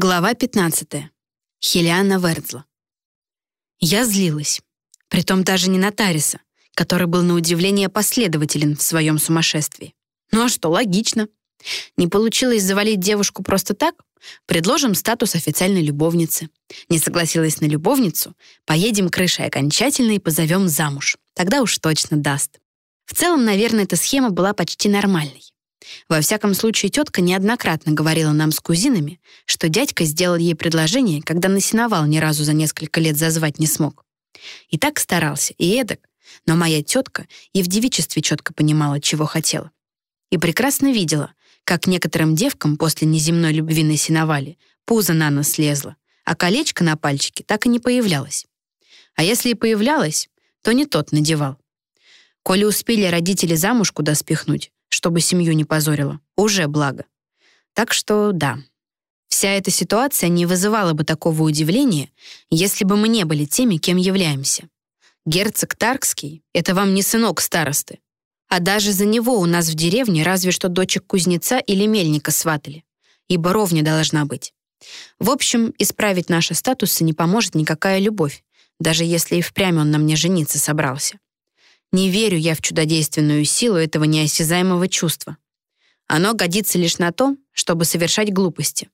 Глава 15. Хелиана Вердзла. Я злилась. Притом даже не на Тариса, который был на удивление последователен в своем сумасшествии. Ну а что, логично. Не получилось завалить девушку просто так? Предложим статус официальной любовницы. Не согласилась на любовницу? Поедем крышей окончательно и позовем замуж. Тогда уж точно даст. В целом, наверное, эта схема была почти нормальной. Во всяком случае, тетка неоднократно говорила нам с кузинами, что дядька сделал ей предложение, когда на сеновал ни разу за несколько лет зазвать не смог. И так старался, и эдак, но моя тетка и в девичестве четко понимала, чего хотела. И прекрасно видела, как некоторым девкам после неземной любви на сеновале пузо на нос слезло, а колечко на пальчике так и не появлялось. А если и появлялось, то не тот надевал. Коли успели родители замуж куда спихнуть, чтобы семью не позорило. Уже благо. Так что да. Вся эта ситуация не вызывала бы такого удивления, если бы мы не были теми, кем являемся. Герцог Таркский — это вам не сынок старосты. А даже за него у нас в деревне разве что дочек кузнеца или мельника сватали. Ибо ровня должна быть. В общем, исправить наши статусы не поможет никакая любовь, даже если и впрямь он на мне жениться собрался. Не верю я в чудодейственную силу этого неосязаемого чувства. Оно годится лишь на то, чтобы совершать глупости.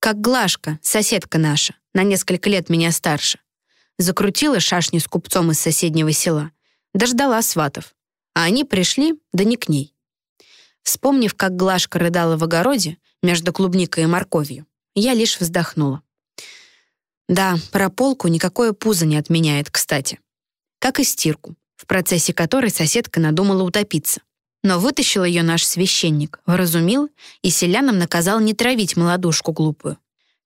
Как Глашка, соседка наша, на несколько лет меня старше. Закрутила шашни с купцом из соседнего села, дождала сватов. А они пришли, да не к ней. Вспомнив, как Глашка рыдала в огороде между клубникой и морковью, я лишь вздохнула. Да, про полку никакое пузо не отменяет, кстати. Как и стирку в процессе которой соседка надумала утопиться. Но вытащил ее наш священник, вразумил и селянам наказал не травить молодушку глупую.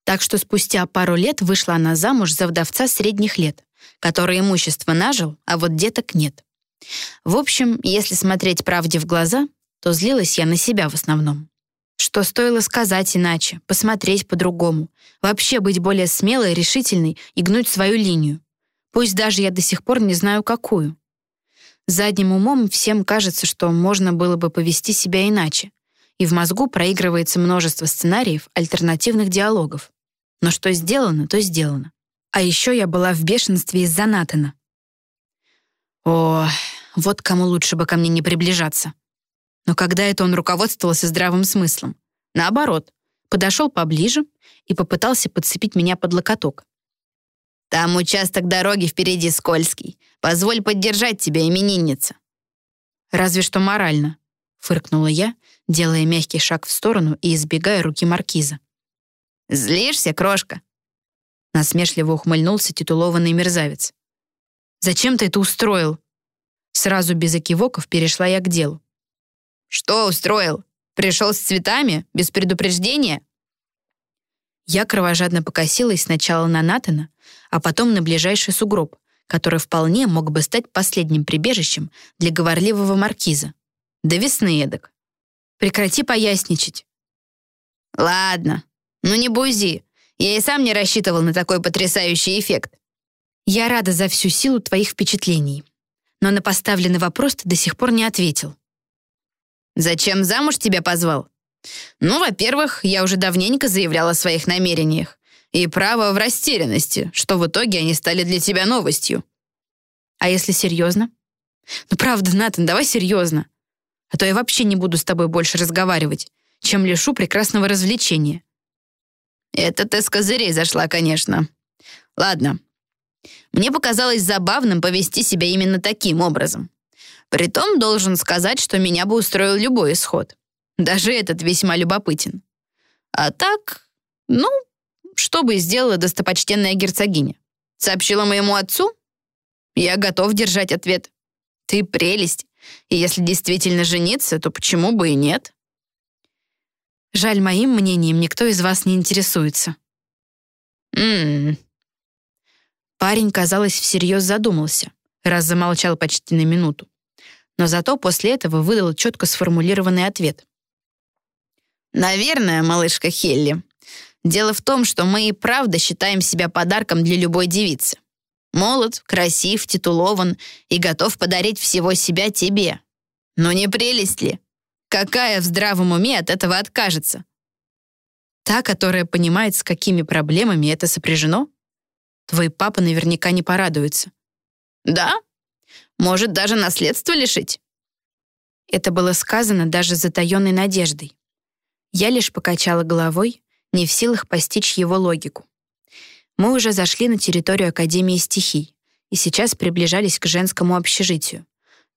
Так что спустя пару лет вышла она замуж за вдовца средних лет, который имущество нажил, а вот деток нет. В общем, если смотреть правде в глаза, то злилась я на себя в основном. Что стоило сказать иначе, посмотреть по-другому, вообще быть более смелой, решительной и гнуть свою линию. Пусть даже я до сих пор не знаю, какую. Задним умом всем кажется, что можно было бы повести себя иначе, и в мозгу проигрывается множество сценариев альтернативных диалогов. Но что сделано, то сделано. А еще я была в бешенстве из-за Натана. О, вот кому лучше бы ко мне не приближаться. Но когда это он руководствовался здравым смыслом? Наоборот, подошел поближе и попытался подцепить меня под локоток. Там участок дороги впереди скользкий. Позволь поддержать тебя, именинница». «Разве что морально», — фыркнула я, делая мягкий шаг в сторону и избегая руки маркиза. «Злишься, крошка?» Насмешливо ухмыльнулся титулованный мерзавец. «Зачем ты это устроил?» Сразу без окивоков перешла я к делу. «Что устроил? Пришел с цветами? Без предупреждения?» Я кровожадно покосилась сначала на Натана, а потом на ближайший сугроб, который вполне мог бы стать последним прибежищем для говорливого маркиза. До весны эдак. Прекрати поясничать. Ладно, ну не бузи. Я и сам не рассчитывал на такой потрясающий эффект. Я рада за всю силу твоих впечатлений. Но на поставленный вопрос ты до сих пор не ответил. Зачем замуж тебя позвал? Ну, во-первых, я уже давненько заявляла о своих намерениях. И право в растерянности, что в итоге они стали для тебя новостью. А если серьезно? Ну, правда, Натан, давай серьезно. А то я вообще не буду с тобой больше разговаривать, чем лишу прекрасного развлечения. Это ты с козырей зашла, конечно. Ладно. Мне показалось забавным повести себя именно таким образом. Притом должен сказать, что меня бы устроил любой исход. Даже этот весьма любопытен. А так, ну, что бы сделала достопочтенная герцогиня? Сообщила моему отцу? Я готов держать ответ. Ты прелесть. И если действительно жениться, то почему бы и нет? Жаль, моим мнением никто из вас не интересуется. Ммм. Парень, казалось, всерьез задумался, раз замолчал почти на минуту. Но зато после этого выдал четко сформулированный ответ. «Наверное, малышка Хелли, Дело в том, что мы и правда считаем себя подарком для любой девицы. Молод, красив, титулован и готов подарить всего себя тебе. Но не прелесть ли? Какая в здравом уме от этого откажется? Та, которая понимает, с какими проблемами это сопряжено? Твой папа наверняка не порадуется. Да? Может, даже наследство лишить? Это было сказано даже с затаённой надеждой. Я лишь покачала головой, не в силах постичь его логику. Мы уже зашли на территорию Академии стихий и сейчас приближались к женскому общежитию,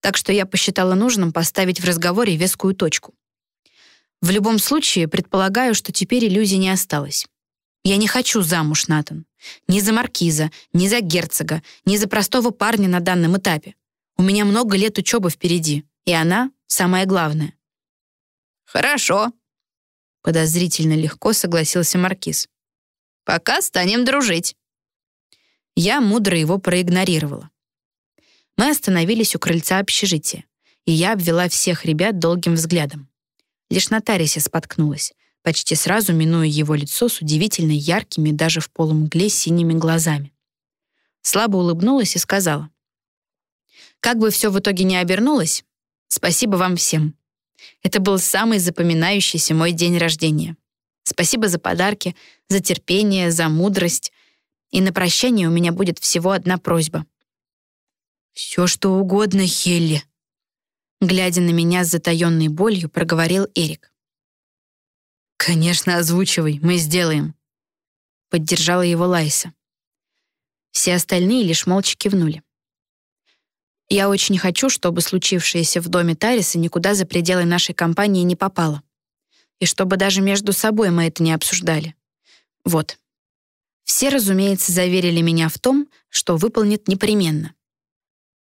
так что я посчитала нужным поставить в разговоре вескую точку. В любом случае, предполагаю, что теперь иллюзий не осталось. Я не хочу замуж, Натан. Ни за маркиза, ни за герцога, ни за простого парня на данном этапе. У меня много лет учебы впереди, и она — самое главное. «Хорошо», — подозрительно легко согласился маркиз. «Пока станем дружить». Я мудро его проигнорировала. Мы остановились у крыльца общежития, и я обвела всех ребят долгим взглядом. Лишь на споткнулась, почти сразу минуя его лицо с удивительно яркими даже в полумгле синими глазами. Слабо улыбнулась и сказала. «Как бы все в итоге не обернулось, спасибо вам всем. Это был самый запоминающийся мой день рождения. Спасибо за подарки, за терпение, за мудрость. И на прощание у меня будет всего одна просьба. «Все, что угодно, Хелли», глядя на меня с затаённой болью, проговорил Эрик. «Конечно, озвучивай, мы сделаем», — поддержала его Лайса. Все остальные лишь молча кивнули. Я очень хочу, чтобы случившееся в доме Тариса никуда за пределы нашей компании не попало. И чтобы даже между собой мы это не обсуждали. Вот. Все, разумеется, заверили меня в том, что выполнят непременно.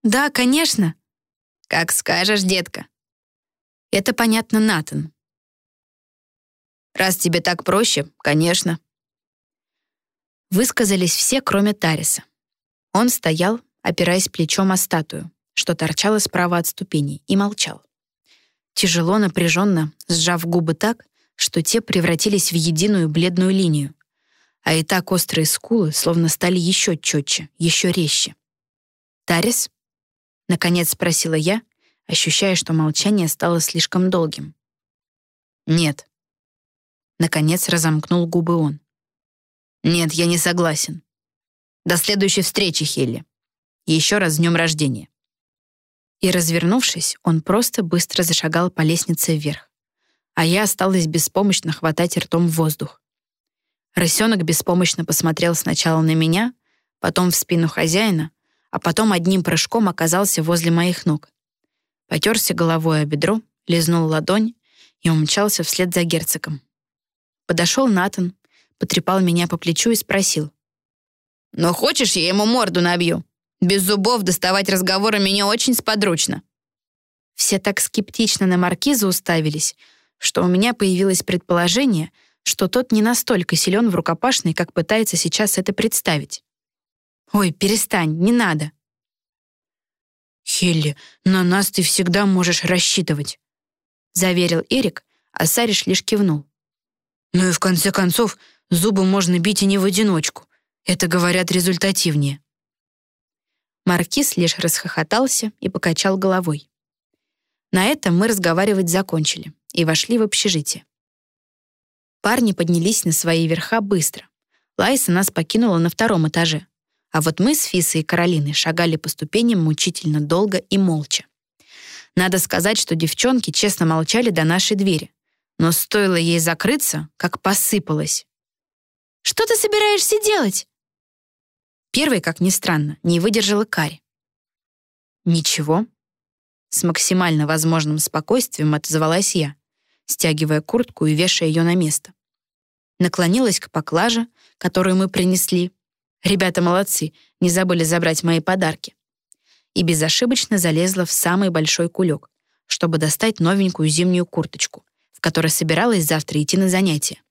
«Да, конечно», «Как скажешь, детка». Это понятно, Натан. «Раз тебе так проще, конечно». Высказались все, кроме Тариса. Он стоял, опираясь плечом о статую, что торчало справа от ступеней, и молчал. Тяжело, напряженно, сжав губы так, что те превратились в единую бледную линию, а и так острые скулы словно стали еще четче, еще резче. «Тарис?» Наконец спросила я, ощущая, что молчание стало слишком долгим. «Нет». Наконец разомкнул губы он. «Нет, я не согласен. До следующей встречи, Хелли. Еще раз с днем рождения». И, развернувшись, он просто быстро зашагал по лестнице вверх, а я осталась беспомощно хватать ртом воздух. Рысенок беспомощно посмотрел сначала на меня, потом в спину хозяина, а потом одним прыжком оказался возле моих ног. Потерся головой о бедро, лизнул ладонь и умчался вслед за герцогом. Подошел Натан, потрепал меня по плечу и спросил. «Но хочешь, я ему морду набью? Без зубов доставать разговоры меня очень сподручно». Все так скептично на маркиза уставились, что у меня появилось предположение, что тот не настолько силен в рукопашной, как пытается сейчас это представить. «Ой, перестань, не надо». «Хелли, на нас ты всегда можешь рассчитывать», — заверил Эрик, а Сариш лишь кивнул. «Ну и в конце концов, зубы можно бить и не в одиночку. Это, говорят, результативнее». Маркиз лишь расхохотался и покачал головой. На этом мы разговаривать закончили и вошли в общежитие. Парни поднялись на свои верха быстро. Лайса нас покинула на втором этаже. А вот мы с Фисой и Каролиной шагали по ступеням мучительно долго и молча. Надо сказать, что девчонки честно молчали до нашей двери. Но стоило ей закрыться, как посыпалось. «Что ты собираешься делать?» Первой, как ни странно, не выдержала Кари. «Ничего». С максимально возможным спокойствием отозвалась я, стягивая куртку и вешая ее на место. Наклонилась к поклаже, которую мы принесли, Ребята молодцы, не забыли забрать мои подарки. И безошибочно залезла в самый большой кулек, чтобы достать новенькую зимнюю курточку, в которой собиралась завтра идти на занятия.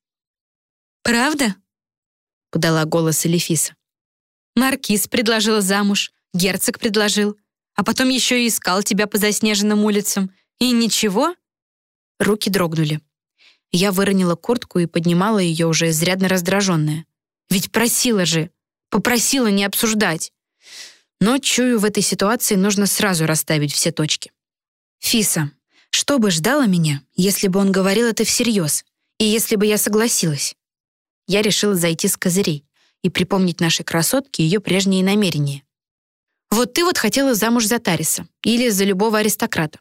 «Правда?» — подала голос Элефиса. «Маркиз предложил замуж, герцог предложил, а потом еще и искал тебя по заснеженным улицам. И ничего?» Руки дрогнули. Я выронила куртку и поднимала ее уже изрядно раздраженная. «Ведь просила же!» Попросила не обсуждать. Но, чую, в этой ситуации нужно сразу расставить все точки. Фиса, что бы ждало меня, если бы он говорил это всерьез, и если бы я согласилась? я решила зайти с козырей и припомнить нашей красотке ее прежние намерения. Вот ты вот хотела замуж за Тариса или за любого аристократа.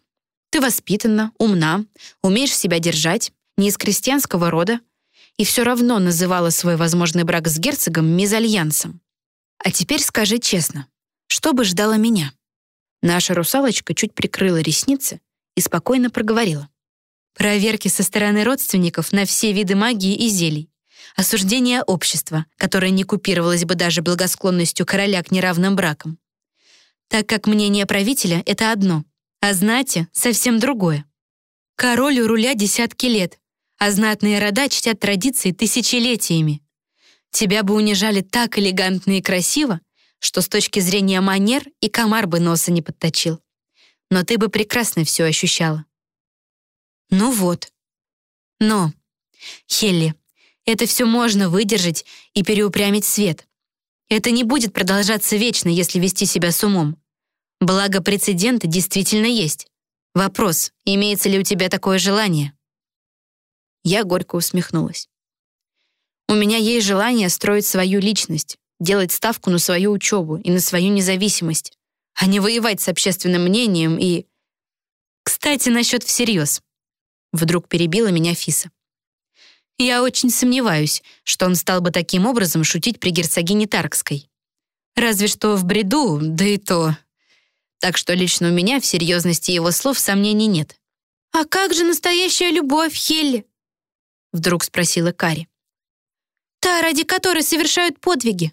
Ты воспитана, умна, умеешь себя держать, не из крестьянского рода, и все равно называла свой возможный брак с герцогом мезальянсом. А теперь скажи честно, что бы ждало меня? Наша русалочка чуть прикрыла ресницы и спокойно проговорила. Проверки со стороны родственников на все виды магии и зелий. Осуждение общества, которое не купировалось бы даже благосклонностью короля к неравным бракам. Так как мнение правителя — это одно, а знати — совсем другое. Король у руля десятки лет, а знатные рода чтят традиции тысячелетиями. Тебя бы унижали так элегантно и красиво, что с точки зрения манер и комар бы носа не подточил. Но ты бы прекрасно все ощущала. Ну вот. Но, Хелли, это все можно выдержать и переупрямить свет. Это не будет продолжаться вечно, если вести себя с умом. Благо, прецеденты действительно есть. Вопрос, имеется ли у тебя такое желание? Я горько усмехнулась. У меня есть желание строить свою личность, делать ставку на свою учебу и на свою независимость, а не воевать с общественным мнением и... Кстати, насчет всерьез. Вдруг перебила меня Фиса. Я очень сомневаюсь, что он стал бы таким образом шутить при герцогине Таркской. Разве что в бреду, да и то. Так что лично у меня в серьезности его слов сомнений нет. «А как же настоящая любовь, Хелли?» Вдруг спросила Кари. «Та, ради которой совершают подвиги».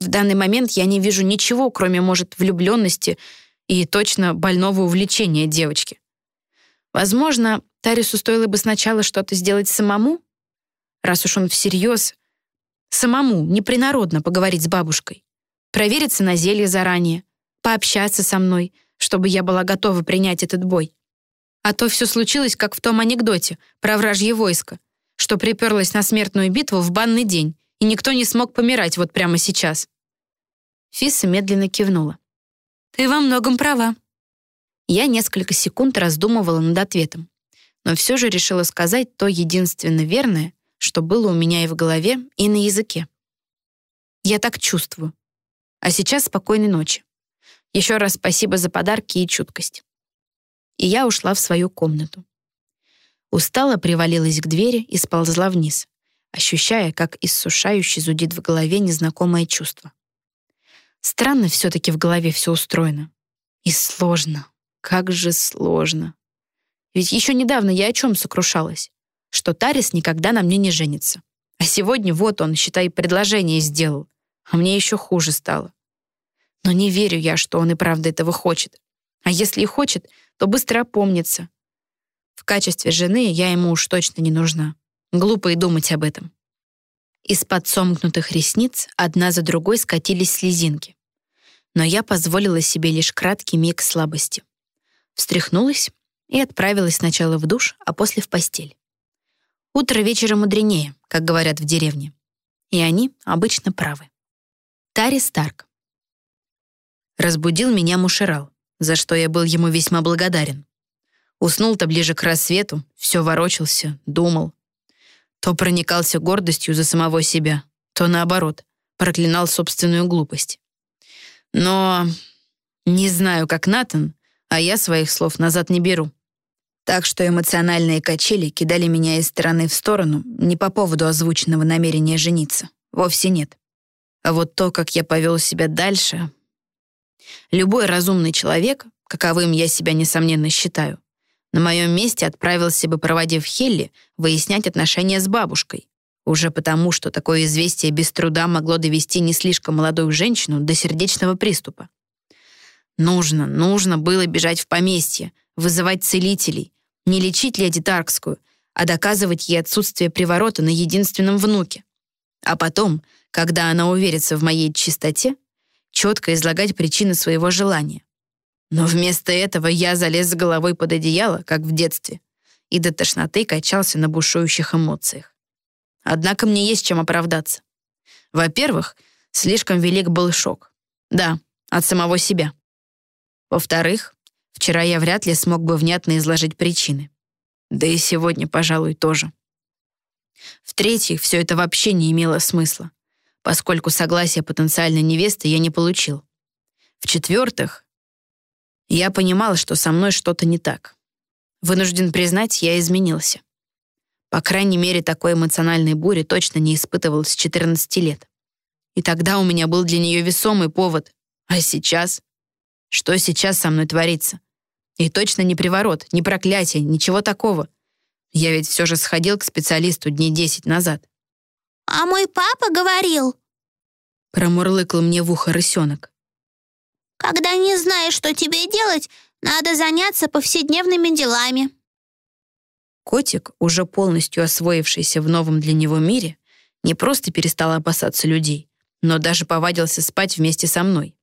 В данный момент я не вижу ничего, кроме, может, влюбленности и точно больного увлечения девочки. Возможно, Тарису стоило бы сначала что-то сделать самому, раз уж он всерьез, самому, непринародно поговорить с бабушкой, провериться на зелье заранее, пообщаться со мной, чтобы я была готова принять этот бой. А то все случилось, как в том анекдоте про вражье войско, что приперлось на смертную битву в банный день, и никто не смог помирать вот прямо сейчас. Фиса медленно кивнула. «Ты во многом права». Я несколько секунд раздумывала над ответом, но все же решила сказать то единственно верное, что было у меня и в голове, и на языке. Я так чувствую. А сейчас спокойной ночи. Еще раз спасибо за подарки и чуткость. И я ушла в свою комнату. Устала привалилась к двери и сползла вниз, ощущая, как иссушающе зудит в голове незнакомое чувство. Странно все-таки в голове все устроено. И сложно. Как же сложно. Ведь еще недавно я о чем сокрушалась? Что Тарис никогда на мне не женится. А сегодня вот он, считай, предложение сделал. А мне еще хуже стало. Но не верю я, что он и правда этого хочет. А если и хочет, то быстро опомнится. В качестве жены я ему уж точно не нужна. Глупо и думать об этом. Из-под сомкнутых ресниц одна за другой скатились слезинки. Но я позволила себе лишь краткий миг слабости. Встряхнулась и отправилась сначала в душ, а после в постель. Утро вечера мудренее, как говорят в деревне. И они обычно правы. Тари Старк. Разбудил меня Мушерал, за что я был ему весьма благодарен. Уснул-то ближе к рассвету, все ворочался, думал. То проникался гордостью за самого себя, то наоборот, проклинал собственную глупость. Но не знаю, как Натан, а я своих слов назад не беру. Так что эмоциональные качели кидали меня из стороны в сторону не по поводу озвученного намерения жениться. Вовсе нет. А вот то, как я повел себя дальше, Любой разумный человек, каковым я себя, несомненно, считаю, на моем месте отправился бы, проводив Хелли, выяснять отношения с бабушкой. Уже потому, что такое известие без труда могло довести не слишком молодую женщину до сердечного приступа. Нужно, нужно было бежать в поместье, вызывать целителей, не лечить леди Таркскую, а доказывать ей отсутствие приворота на единственном внуке. А потом, когда она уверится в моей чистоте, четко излагать причины своего желания. Но вместо этого я залез с головой под одеяло, как в детстве, и до тошноты качался на бушующих эмоциях. Однако мне есть чем оправдаться. Во-первых, слишком велик был шок. Да, от самого себя. Во-вторых, вчера я вряд ли смог бы внятно изложить причины. Да и сегодня, пожалуй, тоже. В-третьих, все это вообще не имело смысла, поскольку согласия потенциальной невесты я не получил. В-четвертых, я понимал, что со мной что-то не так. Вынужден признать, я изменился. По крайней мере, такой эмоциональной бури точно не испытывал с 14 лет. И тогда у меня был для нее весомый повод. А сейчас? Что сейчас со мной творится? И точно не приворот, не проклятие, ничего такого. Я ведь все же сходил к специалисту дней 10 назад. «А мой папа говорил...» Промурлыкал мне в ухо рысенок. «Когда не знаешь, что тебе делать, надо заняться повседневными делами». Котик, уже полностью освоившийся в новом для него мире, не просто перестал опасаться людей, но даже повадился спать вместе со мной.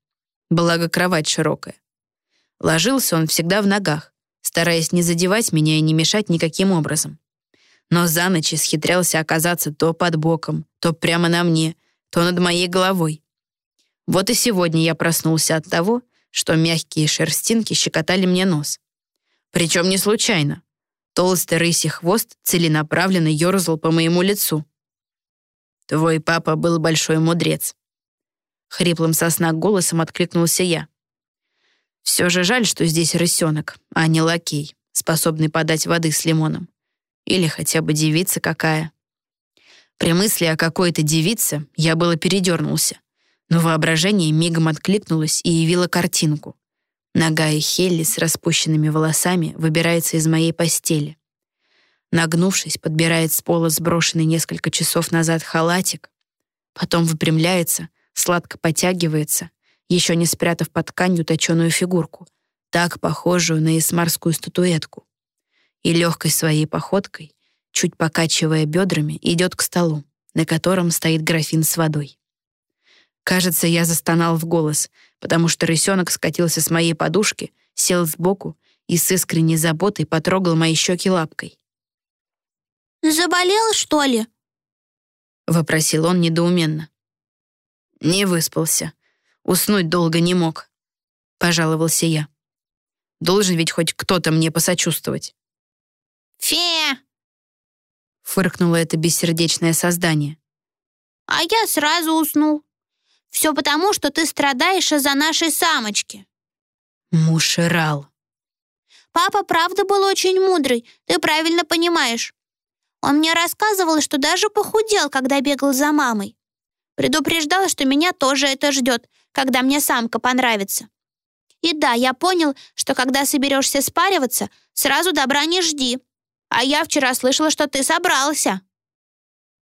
Благо, кровать широкая. Ложился он всегда в ногах, стараясь не задевать меня и не мешать никаким образом. Но за ночь исхитрялся оказаться то под боком, то прямо на мне, то над моей головой. Вот и сегодня я проснулся от того, что мягкие шерстинки щекотали мне нос. Причем не случайно. Толстый рысий хвост целенаправленно ерзал по моему лицу. «Твой папа был большой мудрец». Хриплым сосна голосом откликнулся я. Все же жаль, что здесь рысенок, а не лакей, способный подать воды с лимоном. Или хотя бы девица какая. При мысли о какой-то девице я было передернулся, но воображение мигом откликнулось и явило картинку. Ногая Хелли с распущенными волосами выбирается из моей постели. Нагнувшись, подбирает с пола сброшенный несколько часов назад халатик, потом выпрямляется, сладко потягивается, еще не спрятав под тканью точеную фигурку, так похожую на эсмарскую статуэтку, и легкой своей походкой, чуть покачивая бедрами, идет к столу, на котором стоит графин с водой. Кажется, я застонал в голос, потому что рысенок скатился с моей подушки, сел сбоку и с искренней заботой потрогал мои щеки лапкой. «Заболел, что ли?» — вопросил он недоуменно. «Не выспался. Уснуть долго не мог», — пожаловался я. «Должен ведь хоть кто-то мне посочувствовать». «Фе!» — фыркнуло это бессердечное создание. «А я сразу уснул. Все потому, что ты страдаешь из-за нашей самочки». Мушерал. Папа правда был очень мудрый, ты правильно понимаешь. Он мне рассказывал, что даже похудел, когда бегал за мамой. Предупреждал, что меня тоже это ждет, когда мне самка понравится. И да, я понял, что когда соберешься спариваться, сразу добра не жди. А я вчера слышала, что ты собрался.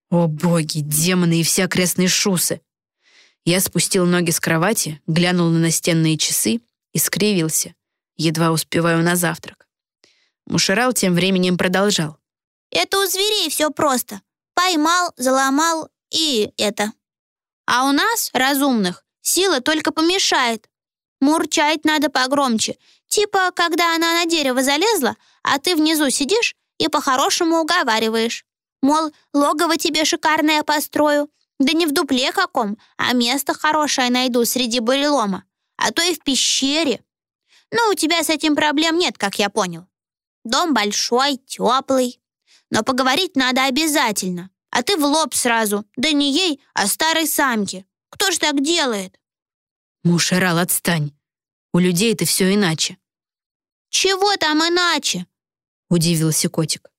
О боги, демоны и все окрестные шусы. Я спустил ноги с кровати, глянул на настенные часы и скривился, едва успеваю на завтрак. Мушерал тем временем продолжал. «Это у зверей все просто. Поймал, заломал и это. А у нас, разумных, сила только помешает. Мурчать надо погромче. Типа, когда она на дерево залезла, а ты внизу сидишь и по-хорошему уговариваешь. Мол, логово тебе шикарное построю, да не в дупле каком, а место хорошее найду среди бурелома. А то и в пещере. Ну, у тебя с этим проблем нет, как я понял. Дом большой, теплый. Но поговорить надо обязательно. А ты в лоб сразу. Да не ей, а старой самке. Кто ж так делает? Мушерал, отстань. У людей это все иначе. Чего там иначе? Удивился котик.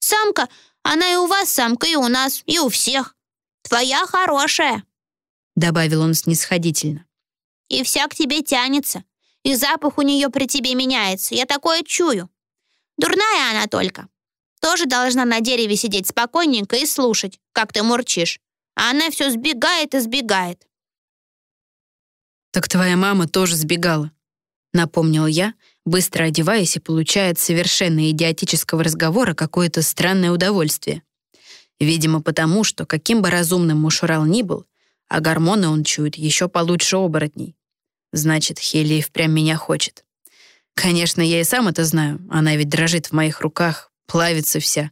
Самка, она и у вас самка, и у нас, и у всех. Твоя хорошая», — добавил он снисходительно. «И вся к тебе тянется, и запах у нее при тебе меняется, я такое чую. Дурная она только. Тоже должна на дереве сидеть спокойненько и слушать, как ты мурчишь. А она все сбегает и сбегает». «Так твоя мама тоже сбегала», — напомнил я, быстро одеваясь и получая от совершенно идиотического разговора какое-то странное удовольствие. Видимо, потому что, каким бы разумным Мушурал ни был, а гормоны он чует еще получше оборотней. Значит, Хелия впрямь меня хочет. Конечно, я и сам это знаю, она ведь дрожит в моих руках, плавится вся.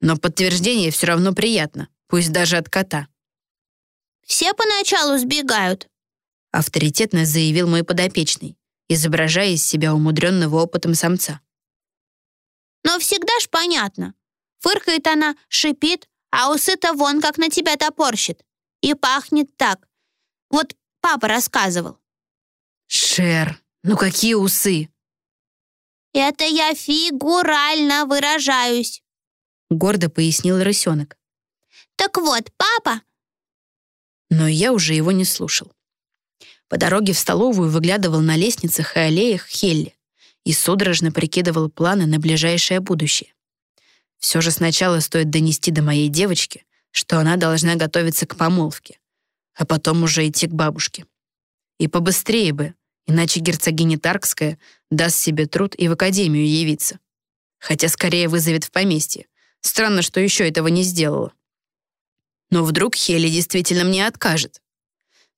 Но подтверждение все равно приятно, пусть даже от кота. «Все поначалу сбегают», — авторитетно заявил мой подопечный, изображая из себя умудренного опытом самца. «Но всегда ж понятно. Фыркает она, шипит, А усы-то вон как на тебя топорщит. И пахнет так. Вот папа рассказывал. Шер, ну какие усы? Это я фигурально выражаюсь. Гордо пояснил рысенок. Так вот, папа... Но я уже его не слушал. По дороге в столовую выглядывал на лестницах и аллеях Хелли и судорожно прикидывал планы на ближайшее будущее. Все же сначала стоит донести до моей девочки, что она должна готовиться к помолвке, а потом уже идти к бабушке. И побыстрее бы, иначе герцогиня Таркская даст себе труд и в академию явиться. Хотя скорее вызовет в поместье. Странно, что еще этого не сделала. Но вдруг Хели действительно мне откажет.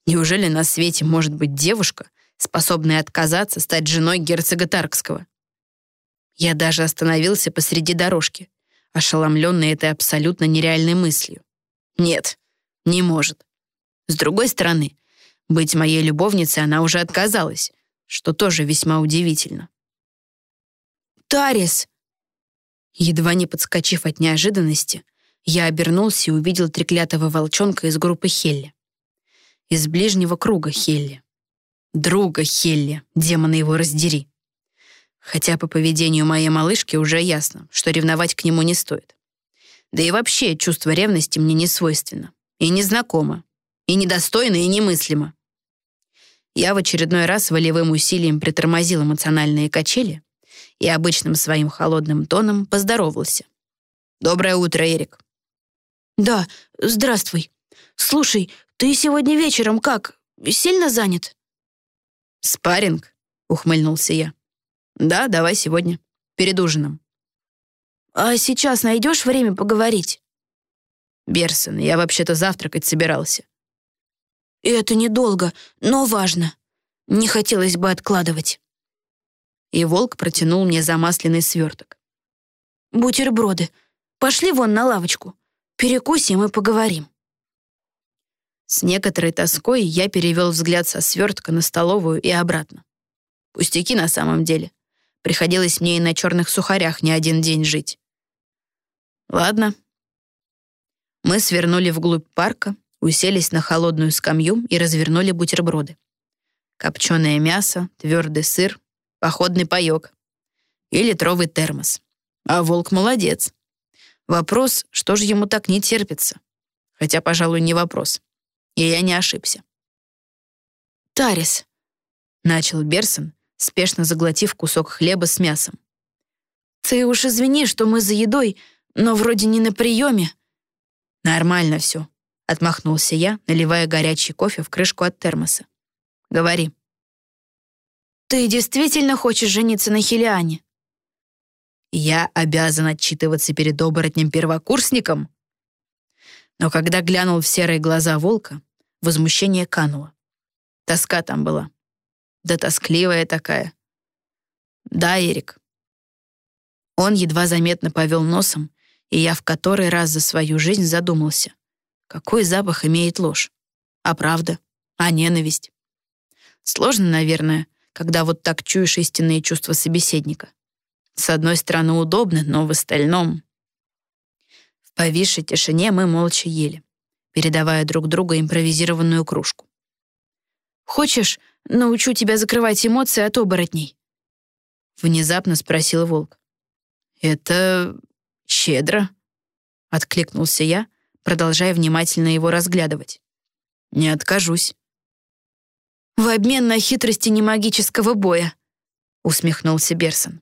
Неужели на свете может быть девушка, способная отказаться стать женой герцога Таркского? Я даже остановился посреди дорожки, ошеломленный этой абсолютно нереальной мыслью. Нет, не может. С другой стороны, быть моей любовницей она уже отказалась, что тоже весьма удивительно. «Тарис!» Едва не подскочив от неожиданности, я обернулся и увидел треклятого волчонка из группы Хелли. Из ближнего круга Хелли. Друга Хелли, демона его раздери. Хотя по поведению моей малышки уже ясно, что ревновать к нему не стоит. Да и вообще чувство ревности мне не свойственно. И незнакомо. И недостойно, и немыслимо. Я в очередной раз волевым усилием притормозил эмоциональные качели и обычным своим холодным тоном поздоровался. «Доброе утро, Эрик». «Да, здравствуй. Слушай, ты сегодня вечером как? Сильно занят?» «Спарринг», — ухмыльнулся я. «Да, давай сегодня. Перед ужином». «А сейчас найдешь время поговорить?» «Берсон, я вообще-то завтракать собирался». «Это недолго, но важно. Не хотелось бы откладывать». И волк протянул мне замасленный сверток. «Бутерброды. Пошли вон на лавочку. Перекусим и поговорим». С некоторой тоской я перевел взгляд со свертка на столовую и обратно. Пустяки на самом деле. Приходилось мне и на черных сухарях не один день жить. Ладно. Мы свернули вглубь парка, уселись на холодную скамью и развернули бутерброды. Копченое мясо, твердый сыр, походный паёк и литровый термос. А волк молодец. Вопрос, что же ему так не терпится? Хотя, пожалуй, не вопрос. И я не ошибся. «Тарис», — начал Берсон, спешно заглотив кусок хлеба с мясом. «Ты уж извини, что мы за едой, но вроде не на приеме». «Нормально все», — отмахнулся я, наливая горячий кофе в крышку от термоса. «Говори». «Ты действительно хочешь жениться на Хелиане?» «Я обязан отчитываться перед оборотнем-первокурсником?» Но когда глянул в серые глаза волка, возмущение кануло. Тоска там была. Да тоскливая такая. Да, Эрик. Он едва заметно повел носом, и я в который раз за свою жизнь задумался. Какой запах имеет ложь? А правда? А ненависть? Сложно, наверное, когда вот так чуешь истинные чувства собеседника. С одной стороны, удобно, но в остальном... В повисшей тишине мы молча ели, передавая друг другу импровизированную кружку. «Хочешь, научу тебя закрывать эмоции от оборотней?» Внезапно спросил волк. «Это щедро?» — откликнулся я, продолжая внимательно его разглядывать. «Не откажусь». «В обмен на хитрости немагического боя», — усмехнулся Берсон.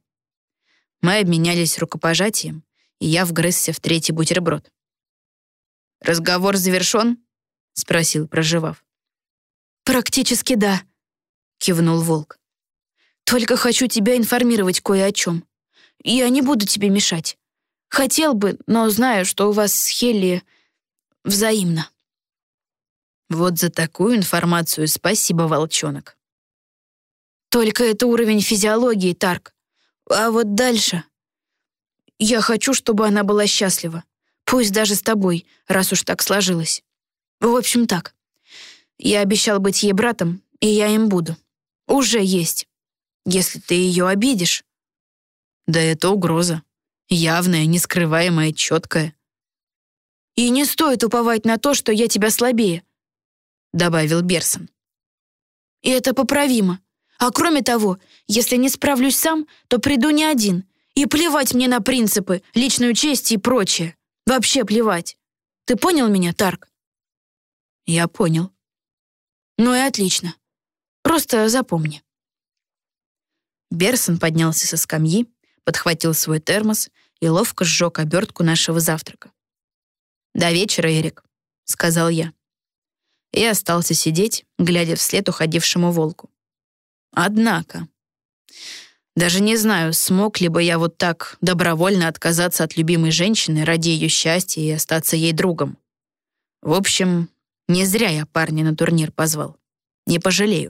Мы обменялись рукопожатием, и я вгрызся в третий бутерброд. «Разговор завершен?» — спросил, проживав. «Практически да», — кивнул волк. «Только хочу тебя информировать кое о чем. Я не буду тебе мешать. Хотел бы, но знаю, что у вас с Хелли взаимно». Вот за такую информацию спасибо, волчонок. Только это уровень физиологии, Тарк. А вот дальше... Я хочу, чтобы она была счастлива. Пусть даже с тобой, раз уж так сложилось. В общем, так. Я обещал быть ей братом, и я им буду. Уже есть. Если ты ее обидишь... Да это угроза. Явная, нескрываемая, четкая. И не стоит уповать на то, что я тебя слабее», — добавил Берсон. «И это поправимо. А кроме того, если не справлюсь сам, то приду не один. И плевать мне на принципы, личную честь и прочее. Вообще плевать. Ты понял меня, Тарк?» «Я понял». «Ну и отлично. Просто запомни». Берсон поднялся со скамьи, подхватил свой термос и ловко сжег обертку нашего завтрака. «До вечера, Эрик», — сказал я. И остался сидеть, глядя вслед уходившему волку. Однако, даже не знаю, смог ли бы я вот так добровольно отказаться от любимой женщины ради ее счастья и остаться ей другом. В общем, не зря я парня на турнир позвал. Не пожалею.